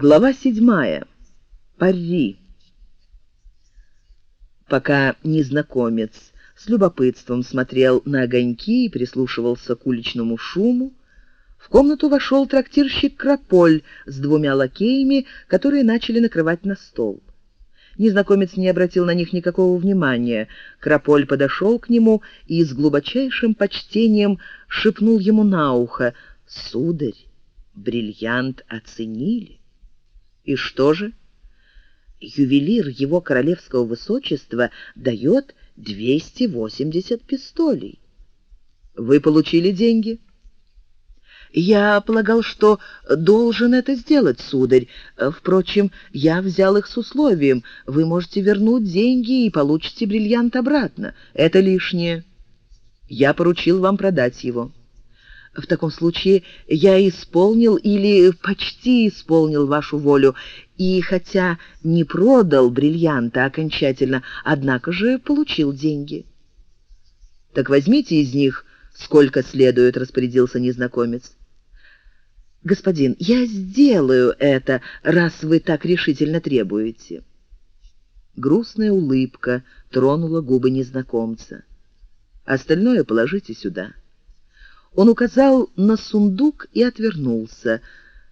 Глава седьмая. Пари. Пока незнакомец с любопытством смотрел на огоньки и прислушивался к уличному шуму, в комнату вошел трактирщик Крополь с двумя лакеями, которые начали накрывать на стол. Незнакомец не обратил на них никакого внимания. Крополь подошел к нему и с глубочайшим почтением шепнул ему на ухо «Сударь, бриллиант оценили». И что же? Ювелир его королевского высочества дает 280 пистолей. Вы получили деньги? Я полагал, что должен это сделать, сударь. Впрочем, я взял их с условием. Вы можете вернуть деньги и получите бриллиант обратно. Это лишнее. Я поручил вам продать его. В таком случае я исполнил или почти исполнил вашу волю, и хотя не продал бриллианта окончательно, однако же получил деньги. Так возьмите из них сколько следует, распорядился незнакомец. Господин, я сделаю это, раз вы так решительно требуете. Грустная улыбка тронула губы незнакомца. Остальное положите сюда. Он указал на сундук и отвернулся.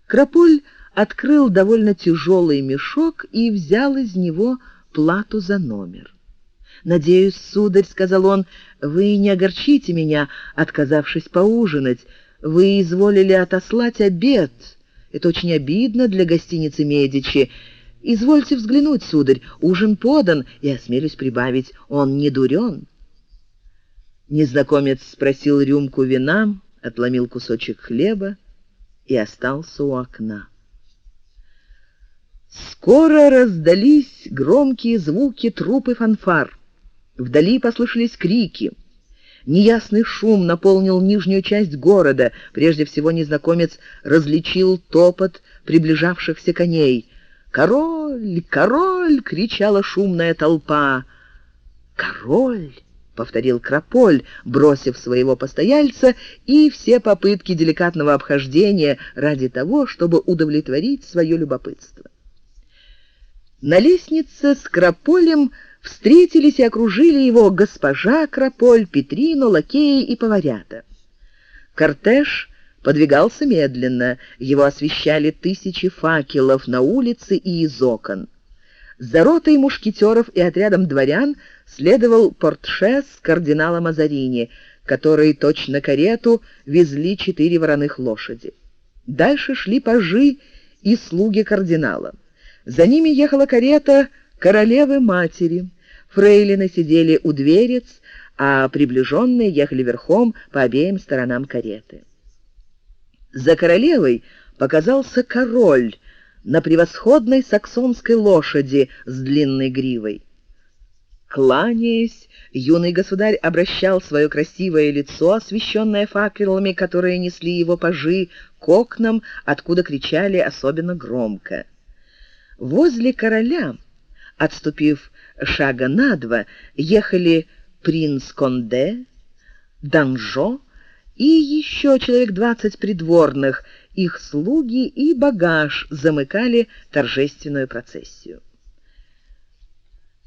Краполь открыл довольно тяжелый мешок и взял из него плату за номер. «Надеюсь, сударь, — сказал он, — вы не огорчите меня, отказавшись поужинать. Вы изволили отослать обед. Это очень обидно для гостиницы «Медичи». Извольте взглянуть, сударь, ужин подан, и, осмелюсь прибавить, он не дурен». Незнакомец спросил рюмку вина, отломил кусочек хлеба и остался у окна. Скоро раздались громкие звуки труп и фанфар. Вдали послышались крики. Неясный шум наполнил нижнюю часть города. Прежде всего незнакомец различил топот приближавшихся коней. «Король! Король!» — кричала шумная толпа. «Король!» Повторил Крополь, бросив своего постояльца и все попытки деликатного обхождения ради того, чтобы удовлетворить свое любопытство. На лестнице с Крополем встретились и окружили его госпожа Крополь, Петрино, лакеи и поварята. Кортеж подвигался медленно, его освещали тысячи факелов на улице и из окон. За ротой мушкетеров и отрядом дворян следовал портше с кардиналом Мазарини, который точно карету везли четыре вороных лошади. Дальше шли пажи и слуги кардинала. За ними ехала карета королевы-матери. Фрейлины сидели у дверец, а приближенные ехали верхом по обеим сторонам кареты. За королевой показался король на превосходной саксонской лошади с длинной гривой. Кланяясь, юный государь обращал свое красивое лицо, освещенное факелами, которые несли его пажи, к окнам, откуда кричали особенно громко. Возле короля, отступив шага на два, ехали принц Конде, Данжо и еще человек двадцать придворных, их слуги и багаж замыкали торжественную процессию.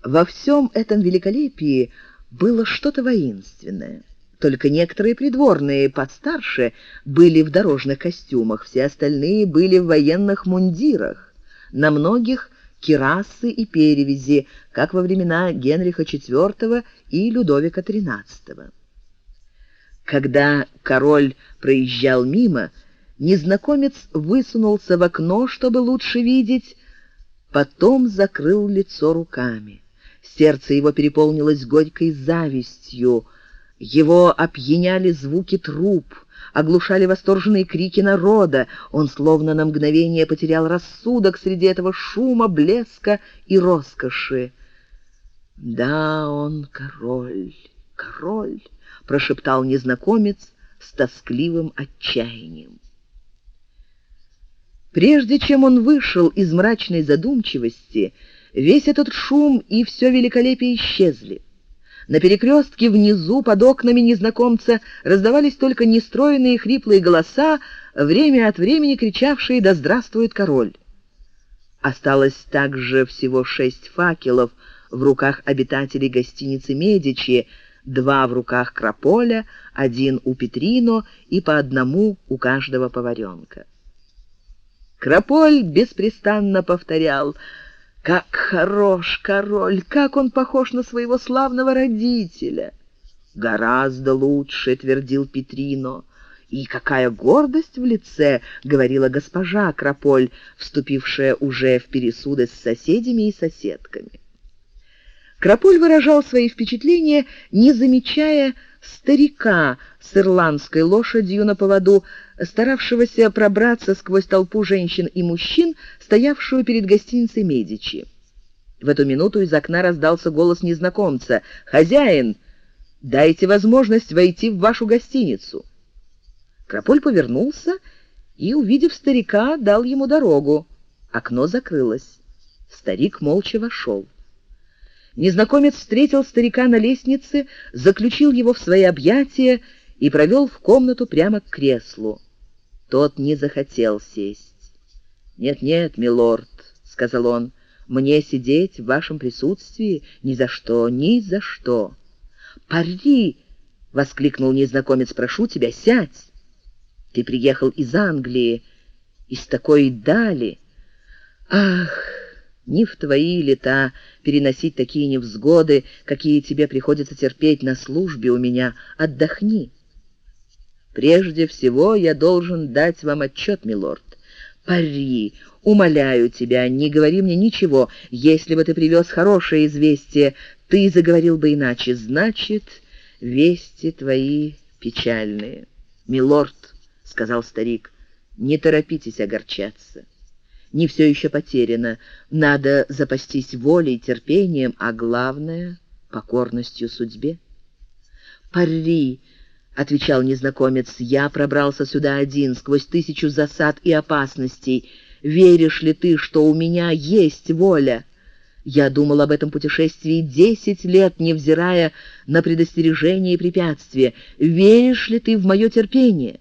Во всем этом великолепии было что-то воинственное. Только некоторые придворные постарше были в дорожных костюмах, все остальные были в военных мундирах. На многих кирасы и перевязи, как во времена Генриха IV и Людовика XIII. Когда король проезжал мимо, незнакомец высунулся в окно, чтобы лучше видеть, потом закрыл лицо руками. Сердце его переполнилось горькой завистью. Его опьяняли звуки труп, оглушали восторженные крики народа. Он словно на мгновение потерял рассудок среди этого шума, блеска и роскоши. «Да, он король, король», — прошептал незнакомец с тоскливым отчаянием. Прежде чем он вышел из мрачной задумчивости, Весь этот шум и все великолепие исчезли. На перекрестке внизу, под окнами незнакомца, раздавались только нестроенные хриплые голоса, время от времени кричавшие «Да здравствует король!». Осталось также всего шесть факелов в руках обитателей гостиницы «Медичи», два в руках Краполя, один у Петрино и по одному у каждого поваренка. Краполь беспрестанно повторял «Как хорош король! Как он похож на своего славного родителя!» «Гораздо лучше», — твердил Петрино. «И какая гордость в лице!» — говорила госпожа Краполь, вступившая уже в пересуды с соседями и соседками. Краполь выражал свои впечатления, не замечая старика с ирландской лошадью на поводу, старавшегося пробраться сквозь толпу женщин и мужчин, стоявшую перед гостиницей Медичи. В эту минуту из окна раздался голос незнакомца. «Хозяин, дайте возможность войти в вашу гостиницу». Краполь повернулся и, увидев старика, дал ему дорогу. Окно закрылось. Старик молча вошел. Незнакомец встретил старика на лестнице, заключил его в свои объятия и провел в комнату прямо к креслу. Тот не захотел сесть. «Нет-нет, милорд», — сказал он, — «мне сидеть в вашем присутствии ни за что, ни за что». «Пари!» — воскликнул незнакомец, — «прошу тебя, сядь. Ты приехал из Англии, из такой дали. Ах!» Не в твои лета переносить такие невзгоды, какие тебе приходится терпеть на службе у меня. Отдохни. Прежде всего я должен дать вам отчет, милорд. Пари, умоляю тебя, не говори мне ничего. Если бы ты привез хорошее известие, ты заговорил бы иначе. Значит, вести твои печальные. Милорд, — сказал старик, — не торопитесь огорчаться не все еще потеряно. Надо запастись волей, терпением, а главное — покорностью судьбе. «Пари!» — отвечал незнакомец. «Я пробрался сюда один, сквозь тысячу засад и опасностей. Веришь ли ты, что у меня есть воля?» Я думал об этом путешествии десять лет, невзирая на предостережения и препятствия. Веришь ли ты в мое терпение?»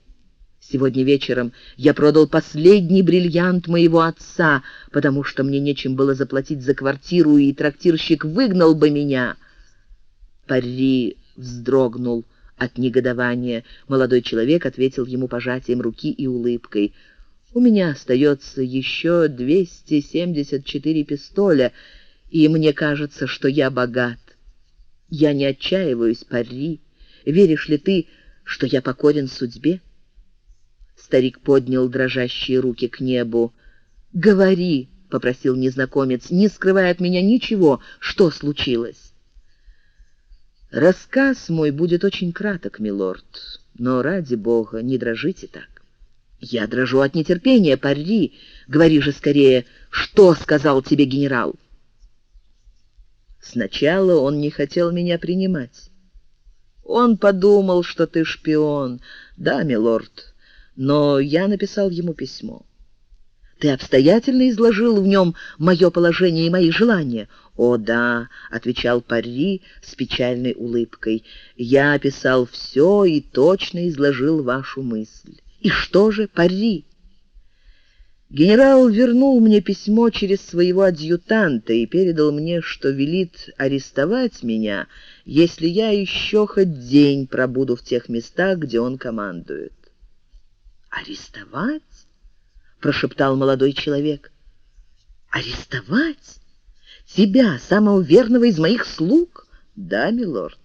Сегодня вечером я продал последний бриллиант моего отца, потому что мне нечем было заплатить за квартиру, и трактирщик выгнал бы меня. Пари вздрогнул от негодования. Молодой человек ответил ему пожатием руки и улыбкой. «У меня остается еще 274 пистоля, и мне кажется, что я богат. Я не отчаиваюсь, Пари. Веришь ли ты, что я покорен судьбе?» Старик поднял дрожащие руки к небу. «Говори!» — попросил незнакомец, не скрывая от меня ничего, что случилось. «Рассказ мой будет очень краток, милорд, но, ради бога, не дрожите так». «Я дрожу от нетерпения, пари. Говори же скорее, что сказал тебе генерал?» Сначала он не хотел меня принимать. Он подумал, что ты шпион. Да, милорд, но я написал ему письмо. Ты обстоятельно изложил в нем мое положение и мои желания. «О, да», — отвечал Пари с печальной улыбкой, — «я описал все и точно изложил вашу мысль». «И что же, Пари?» Генерал вернул мне письмо через своего адъютанта и передал мне, что велит арестовать меня, если я еще хоть день пробуду в тех местах, где он командует. «Арестовать?» — прошептал молодой человек. «Арестовать? Тебя, самого верного из моих слуг?» «Да, милорд».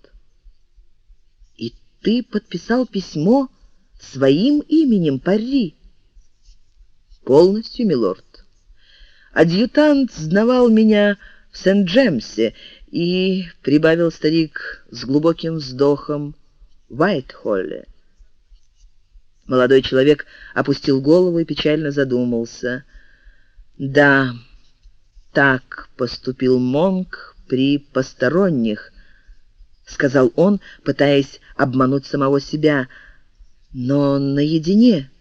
«И ты подписал письмо своим именем Пари?» «Полностью, милорд. Адъютант знавал меня в Сент-Джемсе и, — прибавил старик с глубоким вздохом, — в Вайтхолле. Молодой человек опустил голову и печально задумался. «Да, так поступил Монк при посторонних», — сказал он, пытаясь обмануть самого себя. «Но наедине.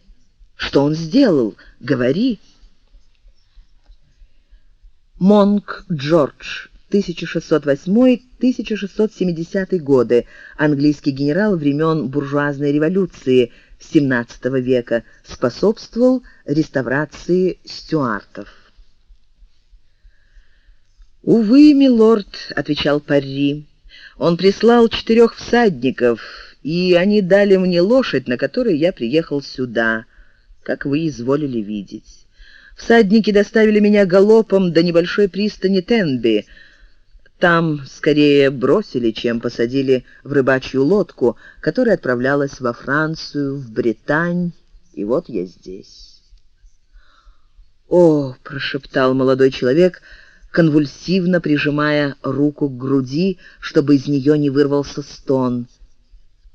Что он сделал? Говори». Монк Джордж, 1608-1670 годы, английский генерал времен буржуазной революции — XVII века способствовал реставрации стюартов. «Увы, милорд», — отвечал Парри, — «он прислал четырех всадников, и они дали мне лошадь, на которой я приехал сюда, как вы изволили видеть. Всадники доставили меня галопом до небольшой пристани Тенби. Там скорее бросили, чем посадили в рыбачью лодку, которая отправлялась во Францию, в Британь, и вот я здесь». «О!» — прошептал молодой человек, конвульсивно прижимая руку к груди, чтобы из нее не вырвался стон —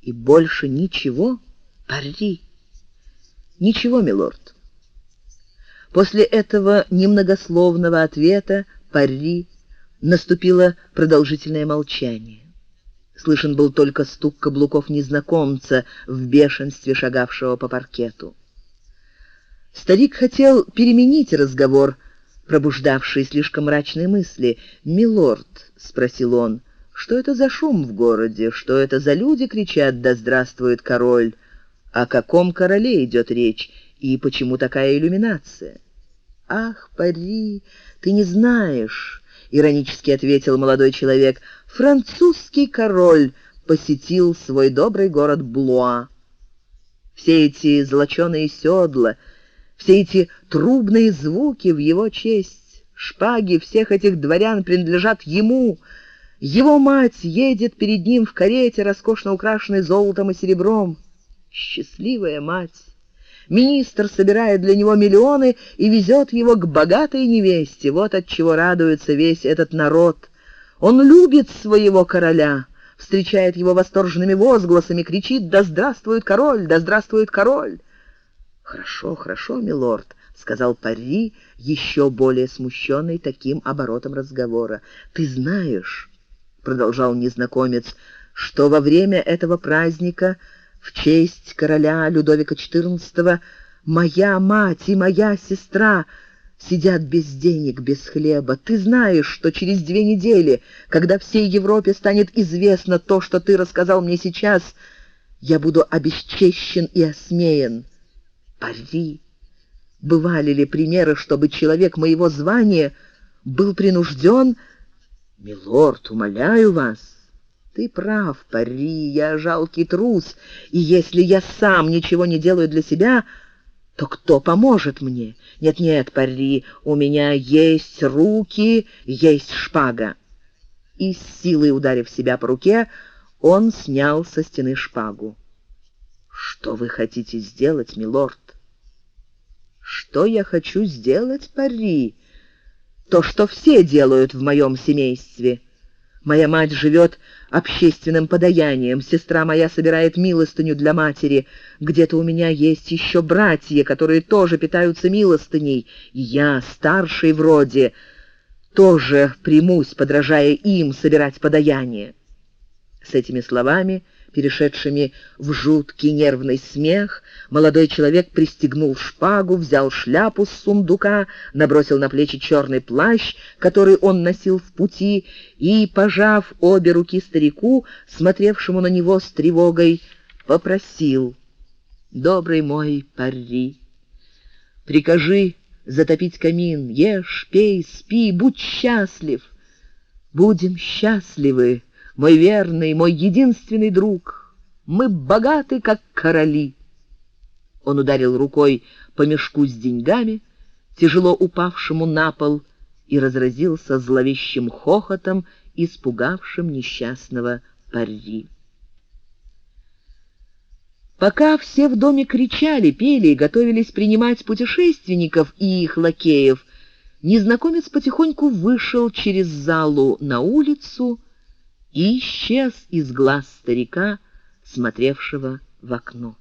и больше ничего? Пари. Ничего, милорд. После этого немногословного ответа Пари наступило продолжительное молчание. Слышен был только стук каблуков незнакомца в бешенстве шагавшего по паркету. Старик хотел переменить разговор, пробуждавший слишком мрачные мысли. «Милорд», — спросил он, — что это за шум в городе? Что это за люди кричат «Да здравствует король»? О каком короле идет речь? И почему такая иллюминация? «Ах, Пари, ты не знаешь», — иронически ответил молодой человек, «французский король посетил свой добрый город Блуа. Все эти золоченые седла, все эти трубные звуки в его честь, шпаги всех этих дворян принадлежат ему, его мать едет перед ним в карете, роскошно украшенной золотом и серебром. Счастливая мать! Министр собирает для него миллионы и везет его к богатой невесте. Вот от чего радуется весь этот народ. Он любит своего короля, встречает его восторженными возгласами, кричит «Да здравствует король! Да здравствует король!» «Хорошо, хорошо, милорд», — сказал Пари, еще более смущенный таким оборотом разговора. «Ты знаешь...» — продолжал незнакомец, — что во время этого праздника в честь короля Людовика XIV моя мать и моя сестра сидят без денег, без хлеба. Ты знаешь, что через две недели, когда всей Европе станет известно то, что ты рассказал мне сейчас, я буду обесчещен и осмеян. Пари! Бывали ли примеры, чтобы человек моего звания был принужден «Милорд, умоляю вас, ты прав, Пари, я жалкий трус, и если я сам ничего не делаю для себя, то кто поможет мне? Нет-нет, Пари, у меня есть руки, есть шпага». И с силой ударив себя по руке, он снял со стены шпагу. «Что вы хотите сделать, милорд?» «Что я хочу сделать, Пари?» то, что все делают в моем семействе. Моя мать живет общественным подаянием, сестра моя собирает милостыню для матери, где-то у меня есть еще братья, которые тоже питаются милостыней, я, старший вроде, тоже примусь, подражая им, собирать подаяние. С этими словами перешедшими в жуткий нервный смех, молодой человек пристегнул шпагу, взял шляпу с сундука, набросил на плечи черный плащ, который он носил в пути, и, пожав обе руки старику, смотревшему на него с тревогой, попросил «Добрый мой пари, прикажи затопить камин, ешь, пей, спи, будь счастлив». «Будем счастливы», мой верный, мой единственный друг. Мы богаты, как короли». Он ударил рукой по мешку с деньгами, тяжело упавшему на пол, и разразился зловещим хохотом, испугавшим несчастного Парри. Пока все в доме кричали, пели и готовились принимать путешественников и их лакеев, незнакомец потихоньку вышел через залу на улицу и исчез из глаз старика, смотревшего в окно.